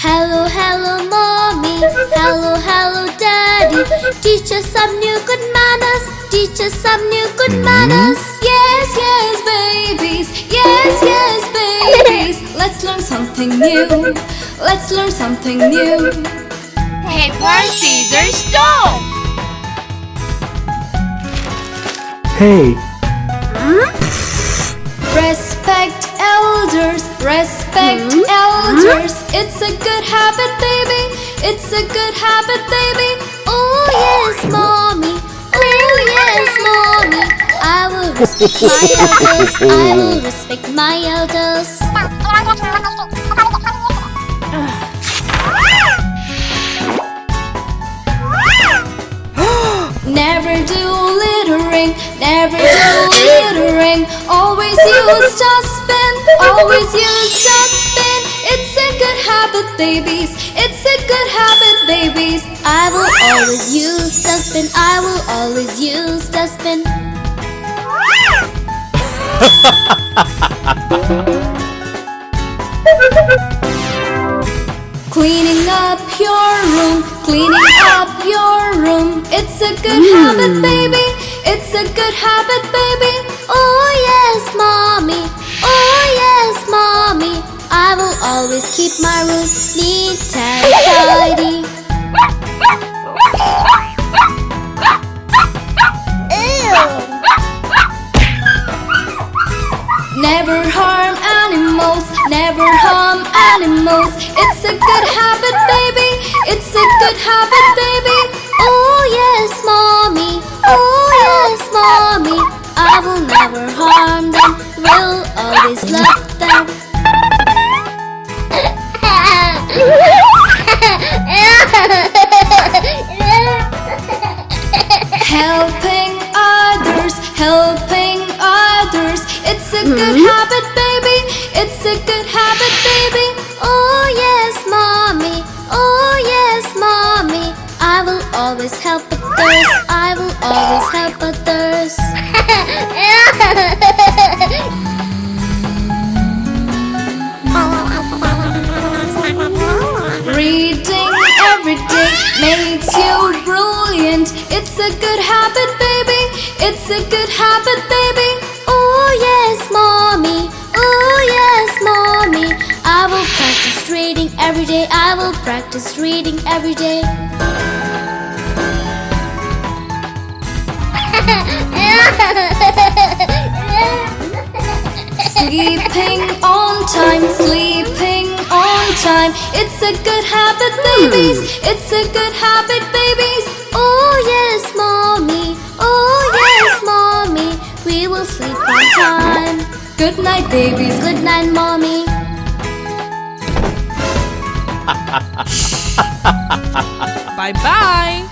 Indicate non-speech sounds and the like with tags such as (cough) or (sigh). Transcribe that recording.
Hello, hello, mommy. Hello, hello, daddy. Teach us some new good manners. Teach us some new good manners. Yes, yes, babies. Yes, yes, babies. Let's learn something new. Let's learn something new. Paper, scissors, stone. Hey, Respect elders, respect hmm? elders. Hmm? It's a good habit, baby. It's a good habit, baby. Oh yes, mommy. Oh yes, mommy. I will respect my elders. I will (laughs) respect my elders. (gasps) Never do littering, never do littering. Always use dustbin, always use dustbin. It's a good habit, babies. It's a good habit, babies. I will always use dustbin. I will always use dustbin. Cleaning up your room, cleaning up your room. It's a good habit, hmm. baby. It's a good habit, baby. Oh yes, mommy. Oh yes, mommy. I will always keep my room neat and tidy. Never harm animals, never harm animals. It's a good habit, baby. It's a good habit, baby. Oh yes, mommy. Oh. I will never harm them. Will always love them. Helping others, helping others. It's a good mm-hmm. habit, baby. It's a good habit, baby. Oh yes, mommy. Oh yes, mommy. I will always help others. I will always help others. Makes you brilliant. It's a good habit, baby. It's a good habit, baby. Oh yes, mommy. Oh yes, mommy. I will practice reading every day. I will practice reading every day. (laughs) It's a good habit, babies. Hmm. It's a good habit, babies. Oh yes, mommy. Oh yes, mommy. We will sleep on time. Good night, babies. Good night, mommy. (laughs) Bye bye.